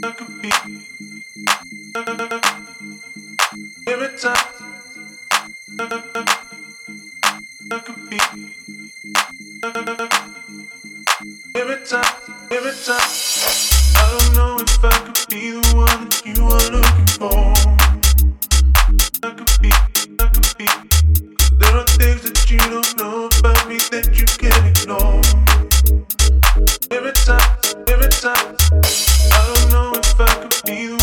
Every time, every time, I don't know if I. don't know if I could be the.